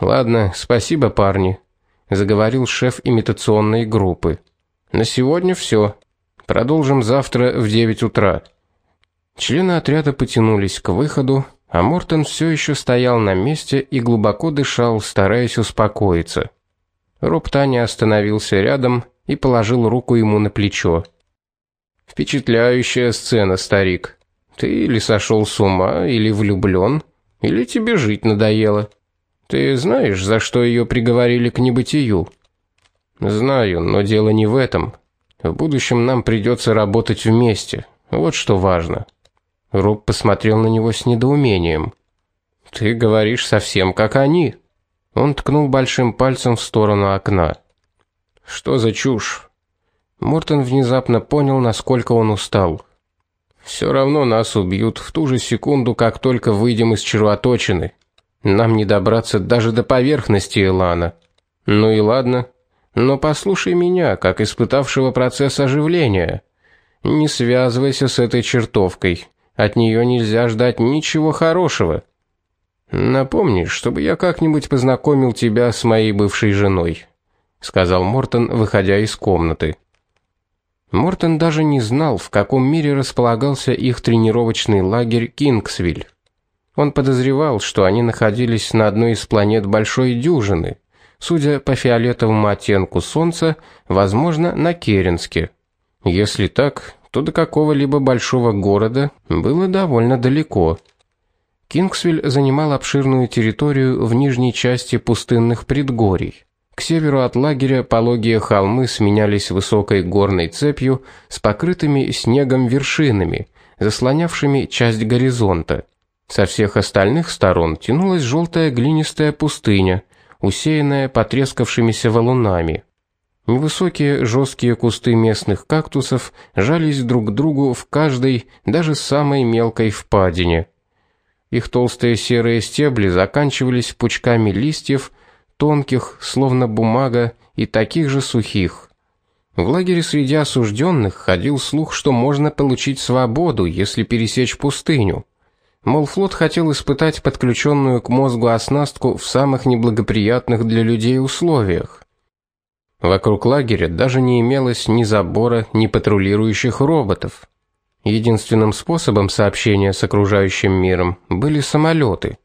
Ладно, спасибо, парни, заговорил шеф имитационной группы. На сегодня все. Продолжим завтра в 9 утра. Члены отряда потянулись к выходу, а Мортон все еще стоял на месте и глубоко дышал, стараясь успокоиться. Роб Таня остановился рядом и положил руку ему на плечо. Впечатляющая сцена, старик. Ты или сошел с ума, или влюблен, или тебе жить надоело. Ты знаешь, за что ее приговорили к небытию? Знаю, но дело не в этом. В будущем нам придется работать вместе. Вот что важно. Роб посмотрел на него с недоумением. Ты говоришь совсем как они. Он ткнул большим пальцем в сторону окна. Что за чушь? Мортон внезапно понял, насколько он устал. Все равно нас убьют в ту же секунду, как только выйдем из червоточины. Нам не добраться даже до поверхности Элана. Ну и ладно. Но послушай меня, как испытавшего процесс оживления. Не связывайся с этой чертовкой. От нее нельзя ждать ничего хорошего. Напомни, чтобы я как-нибудь познакомил тебя с моей бывшей женой, сказал Мортон, выходя из комнаты. Мортон даже не знал, в каком мире располагался их тренировочный лагерь Кингсвилл. Он подозревал, что они находились на одной из планет большой дюжины, судя по фиолетовому оттенку солнца, возможно, на Керенске. Если так, то до какого-либо большого города было довольно далеко. Кингсвилл занимал обширную территорию в нижней части пустынных предгорий. К северу от лагеря пологие холмы сменялись высокой горной цепью с покрытыми снегом вершинами, заслонявшими часть горизонта. Со всех остальных сторон тянулась желтая глинистая пустыня, усеянная потрескавшимися валунами. Невысокие жесткие кусты местных кактусов жались друг к другу в каждой, даже самой мелкой впадине. Их толстые серые стебли заканчивались пучками листьев, тонких, словно бумага, и таких же сухих. В лагере среди осужденных ходил слух, что можно получить свободу, если пересечь пустыню. Мол, флот хотел испытать подключенную к мозгу оснастку в самых неблагоприятных для людей условиях. Вокруг лагеря даже не имелось ни забора, ни патрулирующих роботов. Единственным способом сообщения с окружающим миром были самолеты.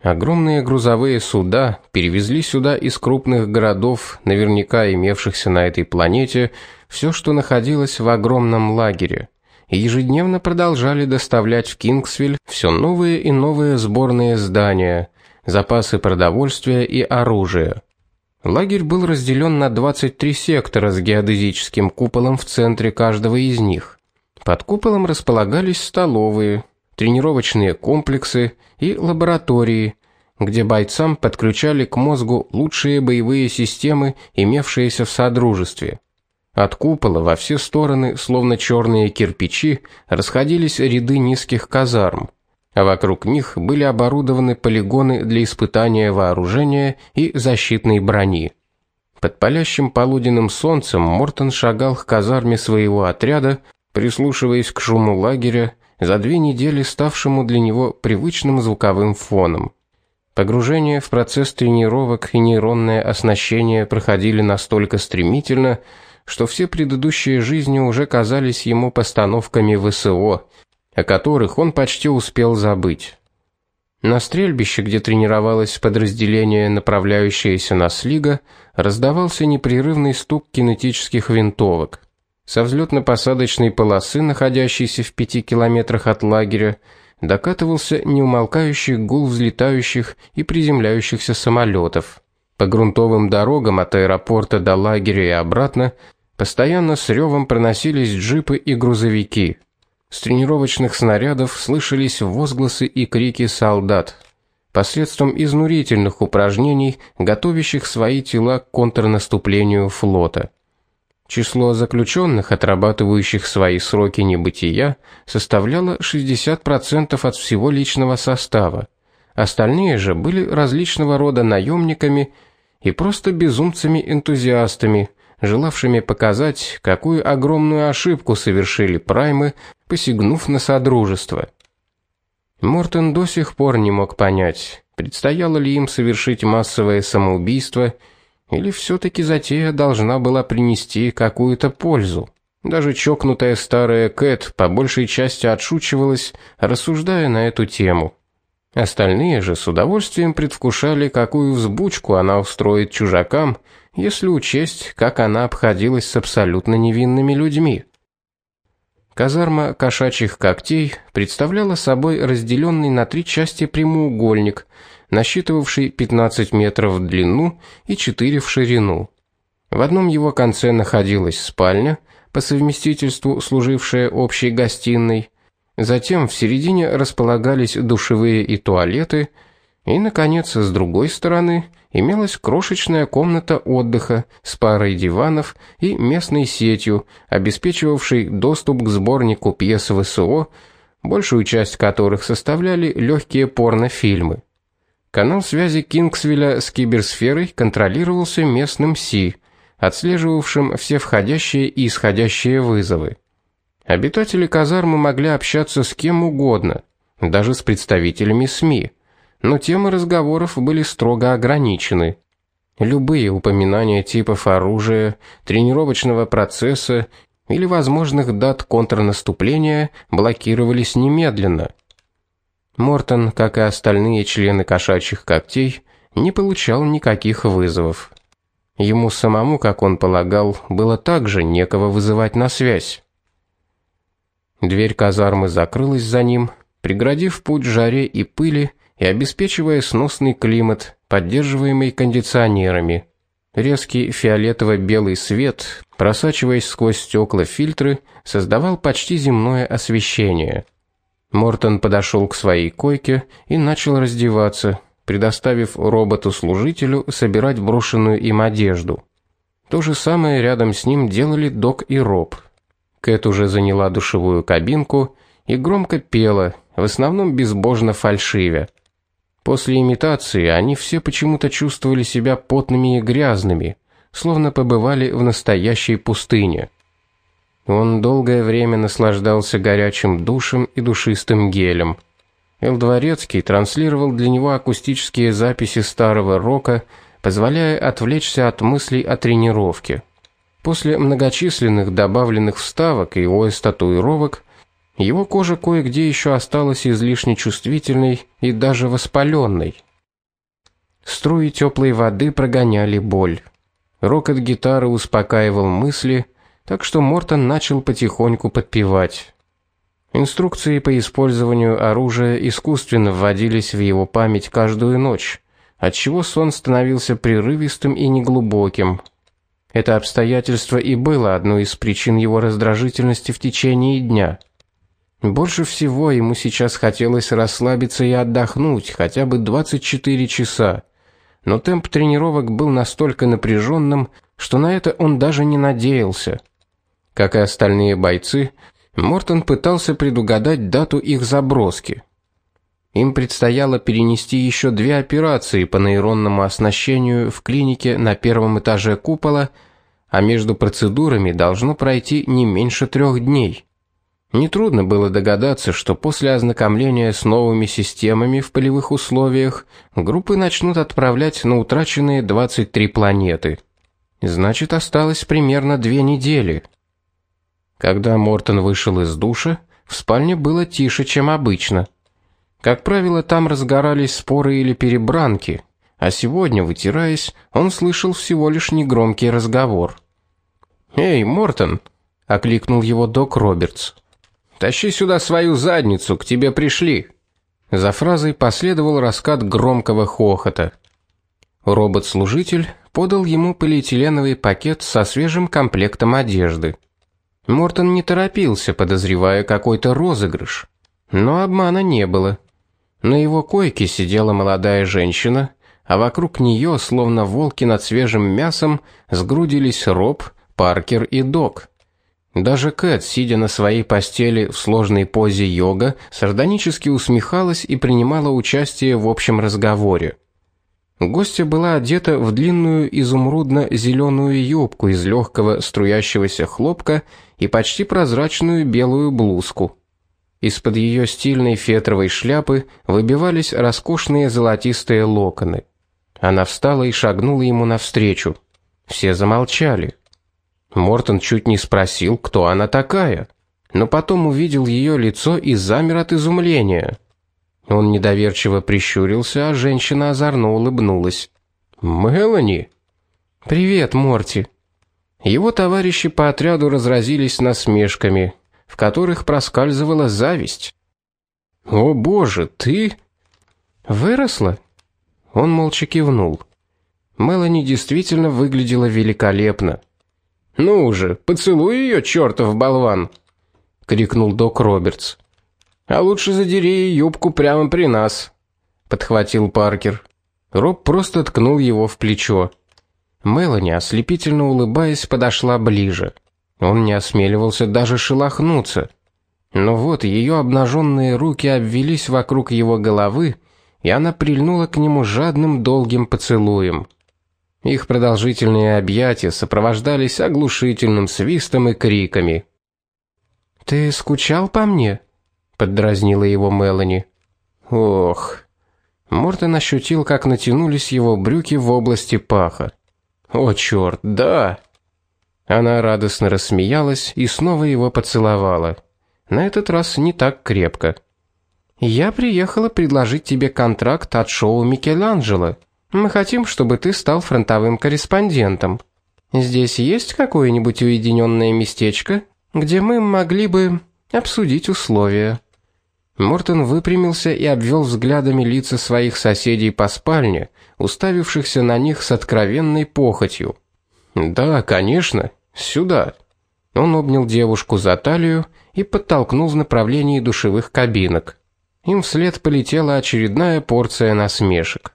Огромные грузовые суда перевезли сюда из крупных городов, наверняка имевшихся на этой планете, все, что находилось в огромном лагере и ежедневно продолжали доставлять в Кингсвилл все новые и новые сборные здания, запасы продовольствия и оружия. Лагерь был разделен на 23 сектора с геодезическим куполом в центре каждого из них. Под куполом располагались столовые, тренировочные комплексы и лаборатории, где бойцам подключали к мозгу лучшие боевые системы, имевшиеся в содружестве. От купола во все стороны, словно черные кирпичи, расходились ряды низких казарм, а вокруг них были оборудованы полигоны для испытания вооружения и защитной брони. Под палящим полуденным солнцем Мортон шагал к казарме своего отряда, прислушиваясь к шуму лагеря, за две недели ставшему для него привычным звуковым фоном. Погружение в процесс тренировок и нейронное оснащение проходили настолько стремительно, что все предыдущие жизни уже казались ему постановками ВСО, о которых он почти успел забыть. На стрельбище, где тренировалось подразделение, направляющееся на Слига, раздавался непрерывный стук кинетических винтовок. Со взлетно-посадочной полосы, находящейся в пяти километрах от лагеря, докатывался неумолкающий гул взлетающих и приземляющихся самолетов. По грунтовым дорогам от аэропорта до лагеря и обратно Постоянно с ревом проносились джипы и грузовики. С тренировочных снарядов слышались возгласы и крики солдат. Посредством изнурительных упражнений, готовящих свои тела к контрнаступлению флота. Число заключенных, отрабатывающих свои сроки небытия, составляло 60% от всего личного состава. Остальные же были различного рода наемниками и просто безумцами-энтузиастами, желавшими показать, какую огромную ошибку совершили праймы, посягнув на содружество. Мортон до сих пор не мог понять, Предстояло ли им совершить массовое самоубийство, или все таки затея должна была принести какую-то пользу? Даже чокнутая старая Кэт по большей части отшучивалась, рассуждая на эту тему. Остальные же с удовольствием предвкушали, какую взбучку она устроит чужакам, если учесть, как она обходилась с абсолютно невинными людьми. Казарма кошачьих когтей представляла собой разделенный на три части прямоугольник, насчитывавший 15 метров в длину и 4 в ширину. В одном его конце находилась спальня, по совместительству служившая общей гостиной. Затем в середине располагались душевые и туалеты, и наконец, с другой стороны имелась крошечная комната отдыха с парой диванов и местной сетью, обеспечивавшей доступ к сборнику пьес ВСО, большую часть которых составляли легкие порнофильмы. Канал связи Кингсвилля с киберсферой контролировался местным СИ, отслеживавшим все входящие и исходящие вызовы. Обитатели казармы могли общаться с кем угодно, даже с представителями СМИ но темы разговоров были строго ограничены. Любые упоминания типов оружия, тренировочного процесса или возможных дат контрнаступления блокировались немедленно. Мортон, как и остальные члены кошачьих когтей, не получал никаких вызовов. Ему самому, как он полагал, было также некого вызывать на связь. Дверь казармы закрылась за ним, преградив путь жаре и пыли и обеспечивая сносный климат, поддерживаемый кондиционерами. Резкий фиолетово-белый свет, просачиваясь сквозь стекла фильтры, создавал почти земное освещение. Мортон подошел к своей койке и начал раздеваться, предоставив роботу-служителю собирать брошенную им одежду. То же самое рядом с ним делали Док и Роб. Кэт уже заняла душевую кабинку и громко пела, в основном безбожно фальшивя. После имитации они все почему-то чувствовали себя потными и грязными, словно побывали в настоящей пустыне. Он долгое время наслаждался горячим душем и душистым гелем. Эл транслировал для него акустические записи старого рока, позволяя отвлечься от мыслей о тренировке. После многочисленных добавленных вставок и ОС татуировок его кожа кое-где еще осталась излишне чувствительной и даже воспаленной. Струи теплой воды прогоняли боль. Рокот гитары успокаивал мысли, так что Мортон начал потихоньку подпевать. Инструкции по использованию оружия искусственно вводились в его память каждую ночь, отчего сон становился прерывистым и неглубоким. Это обстоятельство и было одной из причин его раздражительности в течение дня. Больше всего ему сейчас хотелось расслабиться и отдохнуть хотя бы 24 часа. Но темп тренировок был настолько напряженным, что на это он даже не надеялся. Как и остальные бойцы, Мортон пытался предугадать дату их заброски. Им предстояло перенести еще две операции по нейронному оснащению в клинике на первом этаже купола, а между процедурами должно пройти не меньше трех дней. Нетрудно было догадаться, что после ознакомления с новыми системами в полевых условиях группы начнут отправлять на утраченные 23 планеты. Значит, осталось примерно две недели. Когда Мортон вышел из душа, в спальне было тише, чем обычно. Как правило, там разгорались споры или перебранки, а сегодня, вытираясь, он слышал всего лишь негромкий разговор. "Эй, Мортон", окликнул его док Робертс. Тащи сюда свою задницу, к тебе пришли. За фразой последовал раскат громкого хохота. Робот-служитель подал ему полиэтиленовый пакет со свежим комплектом одежды. Мортон не торопился, подозревая какой-то розыгрыш, но обмана не было. На его койке сидела молодая женщина, а вокруг нее, словно волки над свежим мясом, сгрудились Роб, Паркер и Док. Даже Кэт, сидя на своей постели в сложной позе йога, сардонически усмехалась и принимала участие в общем разговоре. Гостья была одета в длинную изумрудно зеленую юбку из легкого струящегося хлопка и почти прозрачную белую блузку. Из-под ее стильной фетровой шляпы выбивались роскошные золотистые локоны. Она встала и шагнула ему навстречу. Все замолчали. Мортон чуть не спросил, кто она такая, но потом увидел ее лицо и замер от изумления. Он недоверчиво прищурился, а женщина озорно улыбнулась. Мелани. Привет, Морти. Его товарищи по отряду разразились насмешками, в которых проскальзывала зависть. О, боже, ты выросла? Он молча кивнул. Мелани действительно выглядела великолепно. Ну уже, поцелуй ее, чертов болван, крикнул Док Робертс. А лучше задери юбку прямо при нас, подхватил Паркер. Роб просто ткнул его в плечо. Мелани, ослепительно улыбаясь, подошла ближе. Он не осмеливался даже шелохнуться. Но вот ее обнаженные руки обвились вокруг его головы, и она прильнула к нему жадным долгим поцелуем. Их продолжительные объятия сопровождались оглушительным свистом и криками. Ты скучал по мне? поддразнила его Мелани. Ох. Мортон ощутил, как натянулись его брюки в области паха. О чёрт, да. Она радостно рассмеялась и снова его поцеловала. На этот раз не так крепко. Я приехала предложить тебе контракт от шоу Микеланджело. Мы хотим, чтобы ты стал фронтовым корреспондентом. Здесь есть какое-нибудь уединенное местечко, где мы могли бы обсудить условия. Мортон выпрямился и обвел взглядами лица своих соседей по спальне, уставившихся на них с откровенной похотью. "Да, конечно, сюда". Он обнял девушку за талию и подтолкнул в направлении душевых кабинок. Им вслед полетела очередная порция насмешек.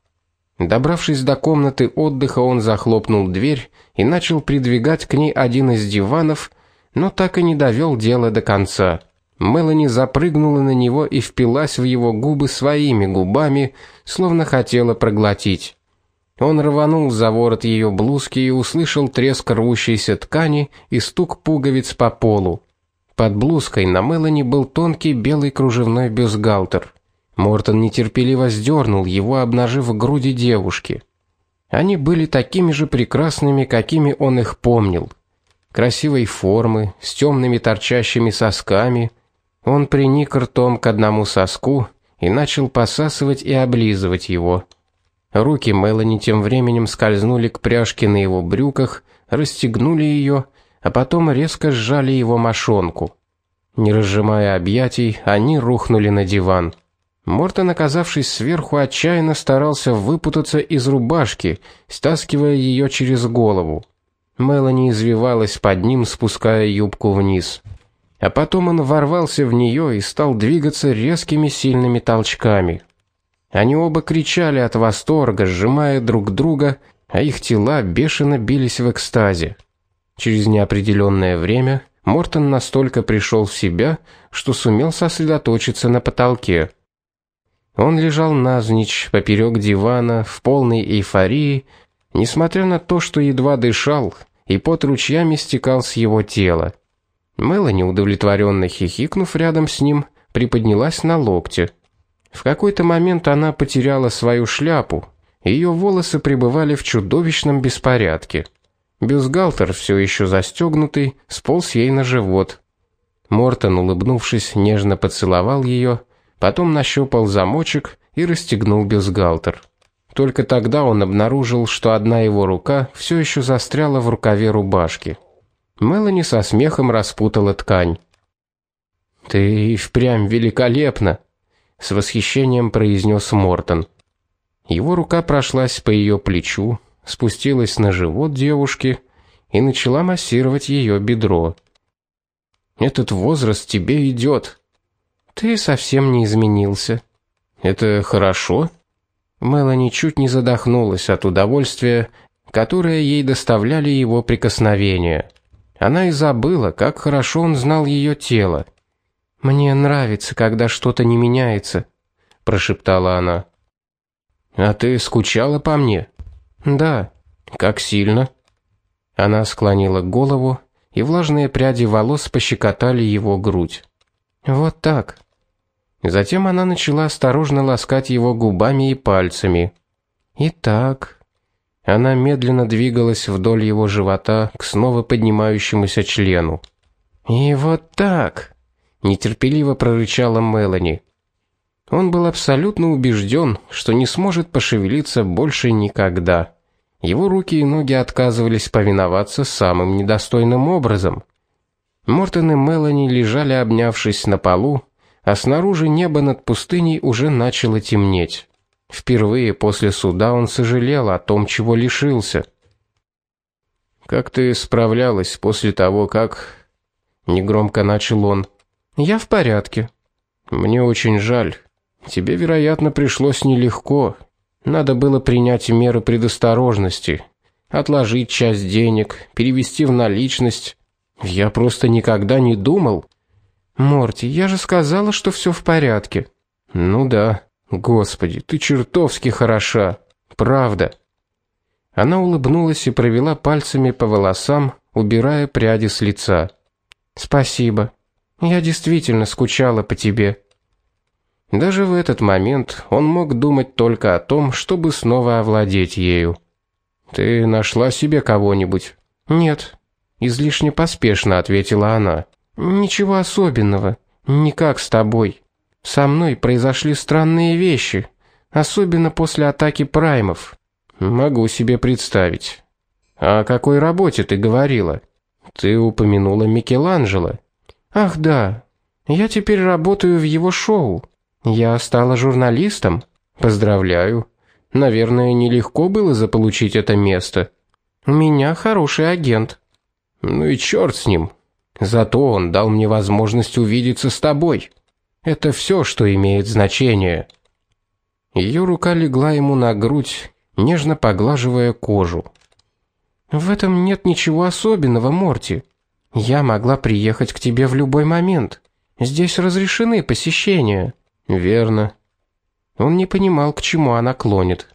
Добравшись до комнаты отдыха, он захлопнул дверь и начал придвигать к ней один из диванов, но так и не довел дело до конца. Мелани запрыгнула на него и впилась в его губы своими губами, словно хотела проглотить. Он рванул за ворот ее блузки и услышал треск рвущейся ткани и стук пуговиц по полу. Под блузкой на Мелани был тонкий белый кружевной бюстгальтер. Мортон нетерпеливо сдернул его, обнажив груди девушки. Они были такими же прекрасными, какими он их помнил. Красивой формы, с темными торчащими сосками. Он приник ртом к одному соску и начал посасывать и облизывать его. Руки Мелани тем временем скользнули к пряжке на его брюках, расстегнули ее а потом резко сжали его мошонку. Не разжимая объятий, они рухнули на диван. Мортон, оказавшись сверху, отчаянно старался выпутаться из рубашки, стаскивая ее через голову. Мелани извивалась под ним, спуская юбку вниз. А потом он ворвался в нее и стал двигаться резкими сильными толчками. Они оба кричали от восторга, сжимая друг друга, а их тела бешено бились в экстазе. Через неопределенное время Мортон настолько пришел в себя, что сумел сосредоточиться на потолке. Он лежал навзничь поперек дивана в полной эйфории, несмотря на то, что едва дышал, и пот ручьями стекал с его тела. Мелани, удовлетворенно хихикнув рядом с ним, приподнялась на локте. В какой-то момент она потеряла свою шляпу. Ее волосы пребывали в чудовищном беспорядке. Бюстгальтер все еще застегнутый сполз ей на живот. Мортон, улыбнувшись, нежно поцеловал ее, потом нащупал замочек и расстегнул бюстгальтер. Только тогда он обнаружил, что одна его рука все еще застряла в рукаве рубашки. Мелани со смехом распутала ткань. Ты впрямь великолепна, с восхищением произнес Мортон. Его рука прошлась по ее плечу, спустилась на живот девушки и начала массировать ее бедро. Этот возраст тебе идет. Ты совсем не изменился. Это хорошо? Мелани чуть не задохнулась от удовольствия, которое ей доставляли его прикосновения. Она и забыла, как хорошо он знал ее тело. Мне нравится, когда что-то не меняется, прошептала она. А ты скучала по мне? Да. Как сильно? Она склонила голову, и влажные пряди волос пощекотали его грудь. Вот так. Затем она начала осторожно ласкать его губами и пальцами. Итак, она медленно двигалась вдоль его живота к снова поднимающемуся члену. И вот так, нетерпеливо прорычала Мелани. Он был абсолютно убежден, что не сможет пошевелиться больше никогда. Его руки и ноги отказывались повиноваться самым недостойным образом. Мортон и Мелани лежали обнявшись на полу, а снаружи небо над пустыней уже начало темнеть. Впервые после суда он сожалел о том, чего лишился. Как ты справлялась после того, как негромко начал он. Я в порядке. Мне очень жаль. Тебе, вероятно, пришлось нелегко. Надо было принять меры предосторожности, отложить часть денег, перевести в наличность. Я просто никогда не думал. Морти, я же сказала, что все в порядке. Ну да. Господи, ты чертовски хороша. Правда. Она улыбнулась и провела пальцами по волосам, убирая пряди с лица. Спасибо. Я действительно скучала по тебе. Даже в этот момент он мог думать только о том, чтобы снова овладеть ею. Ты нашла себе кого-нибудь? Нет, излишне поспешно ответила она. Ничего особенного, никак с тобой. Со мной произошли странные вещи, особенно после атаки праймов. Могу себе представить. О какой работе ты говорила? Ты упомянула Микеланджело. Ах, да. Я теперь работаю в его шоу. Я стала журналистом. Поздравляю. Наверное, нелегко было заполучить это место. У меня хороший агент. Ну и черт с ним. Зато он дал мне возможность увидеться с тобой. Это все, что имеет значение. Ее рука легла ему на грудь, нежно поглаживая кожу. В этом нет ничего особенного, Морти. Я могла приехать к тебе в любой момент. Здесь разрешены посещения. Верно. Он не понимал, к чему она клонит.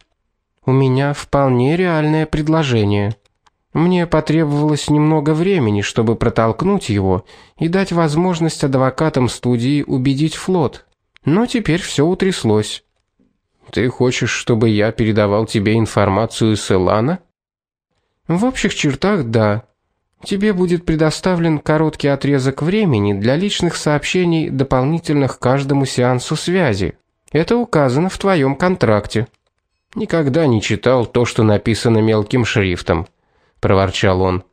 У меня вполне реальное предложение. Мне потребовалось немного времени, чтобы протолкнуть его и дать возможность адвокатам студии убедить флот. Но теперь все утряслось. Ты хочешь, чтобы я передавал тебе информацию с Элана? В общих чертах да. Тебе будет предоставлен короткий отрезок времени для личных сообщений, дополнительных к каждому сеансу связи. Это указано в твоем контракте. Никогда не читал то, что написано мелким шрифтом проворчал он.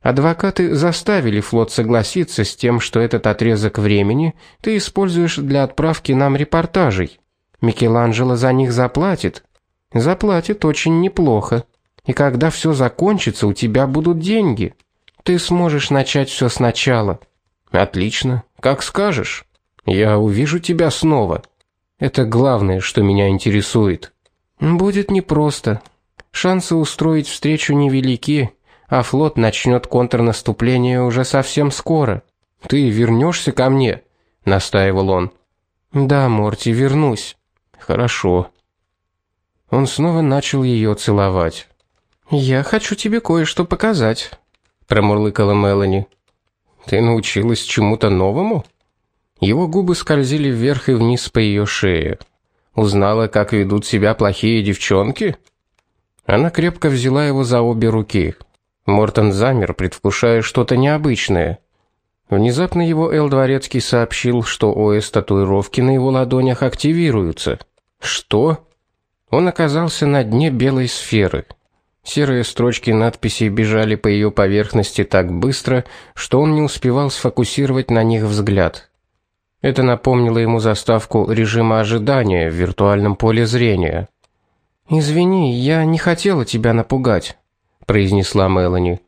Адвокаты заставили флот согласиться с тем, что этот отрезок времени ты используешь для отправки нам репортажей. Микеланджело за них заплатит. Заплатит очень неплохо. И когда все закончится, у тебя будут деньги. Ты сможешь начать все сначала. Отлично, как скажешь. Я увижу тебя снова. Это главное, что меня интересует. Будет непросто, Шансы устроить встречу невелики, а флот начнет контрнаступление уже совсем скоро. Ты вернешься ко мне, настаивал он. Да, Морти, вернусь. Хорошо. Он снова начал ее целовать. Я хочу тебе кое-что показать, промурлыкала Мелани. Ты научилась чему-то новому? Его губы скользили вверх и вниз по ее шее. Узнала, как ведут себя плохие девчонки? Она крепко взяла его за обе руки. Мортон замер, предвкушая что-то необычное. Внезапно его Эл Дворецкий сообщил, что ОС татуировки на его ладонях активируются. Что? Он оказался на дне белой сферы. Серые строчки надписей бежали по ее поверхности так быстро, что он не успевал сфокусировать на них взгляд. Это напомнило ему заставку режима ожидания в виртуальном поле зрения. Извини, я не хотела тебя напугать, произнесла Мелани.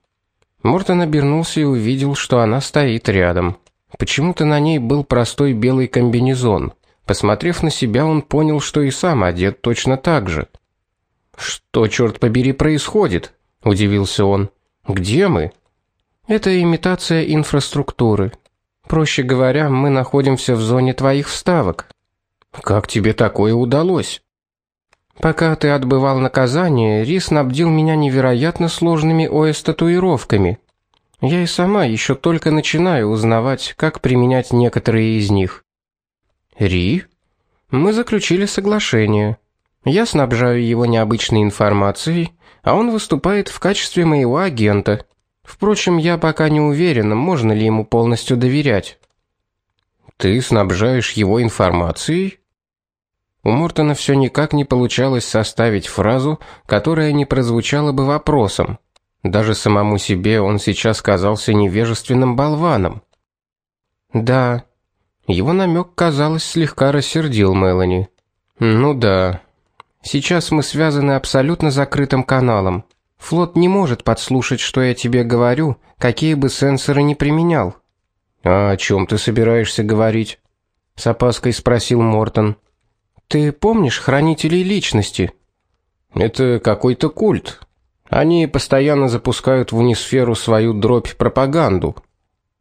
Мортон обернулся и увидел, что она стоит рядом. Почему-то на ней был простой белый комбинезон. Посмотрев на себя, он понял, что и сам одет точно так же. Что черт побери происходит? удивился он. Где мы? Это имитация инфраструктуры. Проще говоря, мы находимся в зоне твоих вставок. Как тебе такое удалось? Пока ты отбывал наказание, Рис снабдил меня невероятно сложными ОС-татуировками. Я и сама еще только начинаю узнавать, как применять некоторые из них. Ри? Мы заключили соглашение. Я снабжаю его необычной информацией, а он выступает в качестве моего агента. Впрочем, я пока не уверен, можно ли ему полностью доверять. Ты снабжаешь его информацией? У Мортона все никак не получалось составить фразу, которая не прозвучала бы вопросом. Даже самому себе он сейчас казался невежественным болваном. Да. Его намек, казалось, слегка рассердил Мелани. Ну да. Сейчас мы связаны абсолютно закрытым каналом. Флот не может подслушать, что я тебе говорю, какие бы сенсоры ни применял. А о чем ты собираешься говорить? с опаской спросил Мортон. Ты помнишь хранителей личности? Это какой-то культ. Они постоянно запускают в унисферу свою дробь пропаганду.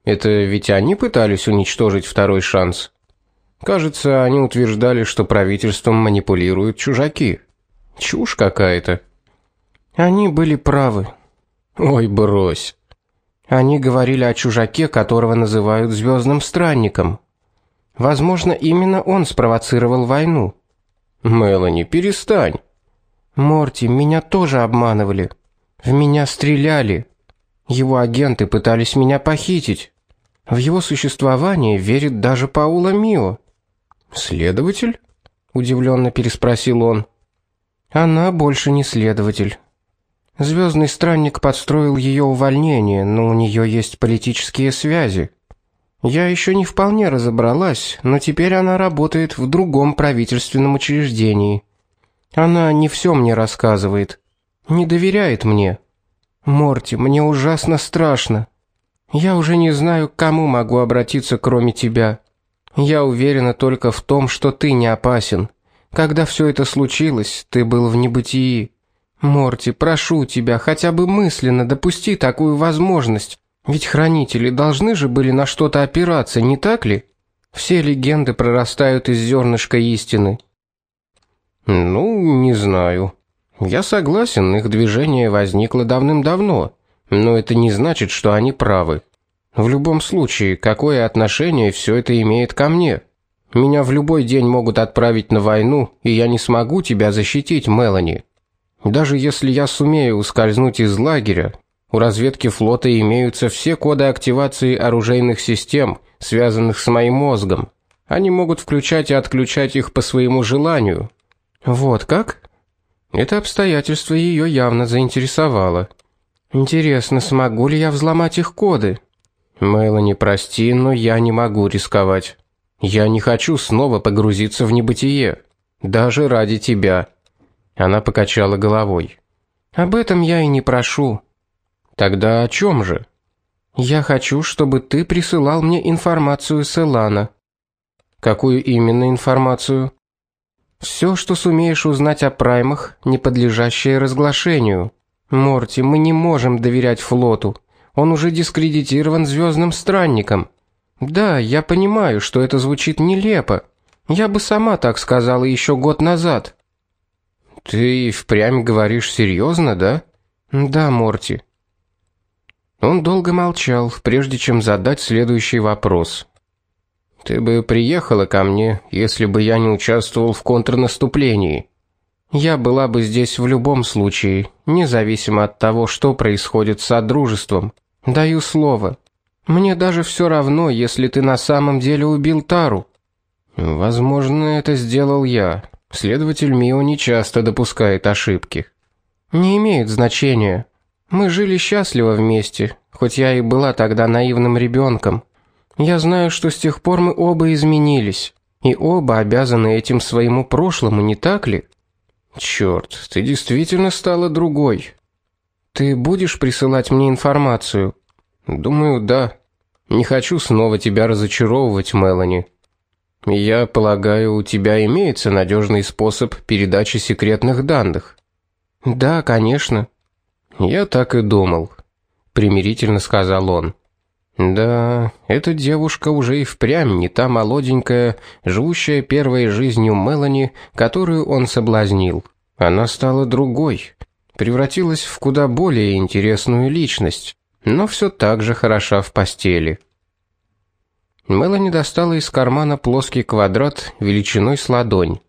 Это ведь они пытались уничтожить второй шанс. Кажется, они утверждали, что правительством манипулируют чужаки. Чушь какая-то. Они были правы. Ой, брось. Они говорили о чужаке, которого называют звездным странником. Возможно, именно он спровоцировал войну. Мелани, перестань. Морти, меня тоже обманывали. В меня стреляли. Его агенты пытались меня похитить. В его существование верит даже Паула Мио. Следователь? удивленно переспросил он. Она больше не следователь. Звездный странник подстроил ее увольнение, но у нее есть политические связи. Я еще не вполне разобралась, но теперь она работает в другом правительственном учреждении. Она не все мне рассказывает, не доверяет мне. Морти, мне ужасно страшно. Я уже не знаю, к кому могу обратиться, кроме тебя. Я уверена только в том, что ты не опасен. Когда все это случилось, ты был в небытии. Морти, прошу тебя, хотя бы мысленно допусти такую возможность. Ведь хранители должны же были на что-то опираться, не так ли? Все легенды прорастают из зернышка истины. Ну, не знаю. Я согласен, их движение возникло давным-давно, но это не значит, что они правы. В любом случае, какое отношение все это имеет ко мне? Меня в любой день могут отправить на войну, и я не смогу тебя защитить, Мелани. Даже если я сумею ускользнуть из лагеря, у разведки флота имеются все коды активации оружейных систем, связанных с моим мозгом. Они могут включать и отключать их по своему желанию. Вот как? Это обстоятельство ее явно заинтересовало. Интересно, смогу ли я взломать их коды? Мелани, прости, но я не могу рисковать. Я не хочу снова погрузиться в небытие, даже ради тебя. Она покачала головой. Об этом я и не прошу. Тогда о чем же? Я хочу, чтобы ты присылал мне информацию с Элана. Какую именно информацию? Все, что сумеешь узнать о праймах, не подлежащее разглашению. Морти, мы не можем доверять флоту. Он уже дискредитирован звездным странником. Да, я понимаю, что это звучит нелепо. Я бы сама так сказала еще год назад. Ты впрямь говоришь серьезно, да? Да, Морти. Он долго молчал, прежде чем задать следующий вопрос. Ты бы приехала ко мне, если бы я не участвовал в контрнаступлении. Я была бы здесь в любом случае, независимо от того, что происходит с содружеством. Даю слово. Мне даже все равно, если ты на самом деле убил Тару. Возможно, это сделал я. Следователь Мио не часто допускает ошибки. Не имеет значения. Мы жили счастливо вместе, хоть я и была тогда наивным ребенком. Я знаю, что с тех пор мы оба изменились, и оба обязаны этим своему прошлому, не так ли? Черт, ты действительно стала другой. Ты будешь присылать мне информацию? Думаю, да. Не хочу снова тебя разочаровывать, Мелани. Я полагаю, у тебя имеется надежный способ передачи секретных данных. Да, конечно. Я так и думал, примирительно сказал он. Да, эта девушка уже и впрямь не та молоденькая, живущая первой жизнью Мелани, которую он соблазнил. Она стала другой, превратилась в куда более интересную личность, но все так же хороша в постели. Мелани достала из кармана плоский квадрат величиной с ладонь.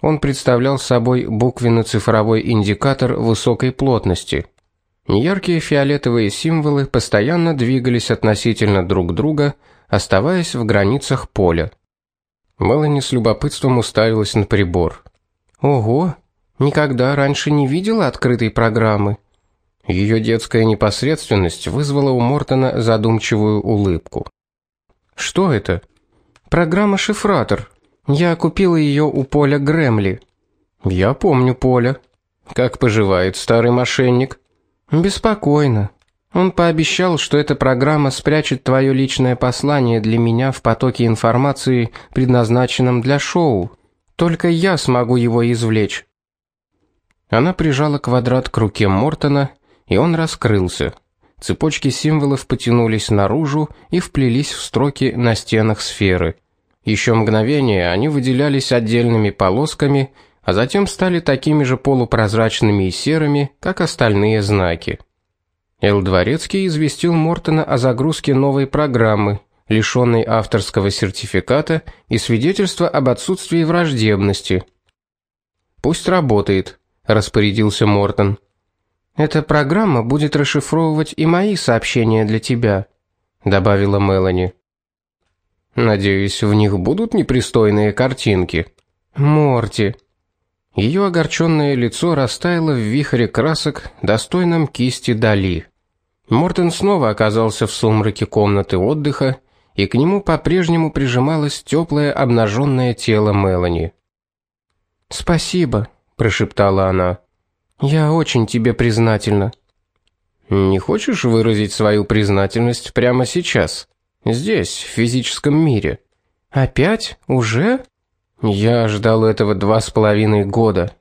Он представлял собой буквенно-цифровой индикатор высокой плотности. Неяркие фиолетовые символы постоянно двигались относительно друг друга, оставаясь в границах поля. Мелани с любопытством уставилась на прибор. Ого, никогда раньше не видела открытой программы. Ее детская непосредственность вызвала у Мортона задумчивую улыбку. Что это? Программа шифратор. Я купила ее у Поля Гремли. Я помню Поля. Как поживает старый мошенник? Беспокойно. Он пообещал, что эта программа спрячет твое личное послание для меня в потоке информации, предназначенном для шоу. Только я смогу его извлечь. Она прижала квадрат к руке Мортона и он раскрылся. Цепочки символов потянулись наружу и вплелись в строки на стенах сферы. Еще мгновение они выделялись отдельными полосками, а затем стали такими же полупрозрачными и серыми, как остальные знаки. Эл Дворецкий известил Мортона о загрузке новой программы, лишенной авторского сертификата и свидетельства об отсутствии враждебности. Пусть работает, распорядился Мортон. Эта программа будет расшифровывать и мои сообщения для тебя, добавила Мелани. Надеюсь, в них будут непристойные картинки. Морти. Ее огорченное лицо растаяло в вихре красок, достойном кисти Дали. Мортен снова оказался в сумраке комнаты отдыха, и к нему по-прежнему прижималось теплое обнаженное тело Мелани. "Спасибо", прошептала она. Я очень тебе признательна. Не хочешь выразить свою признательность прямо сейчас? Здесь, в физическом мире. Опять? Уже? Я ждал этого два с половиной года.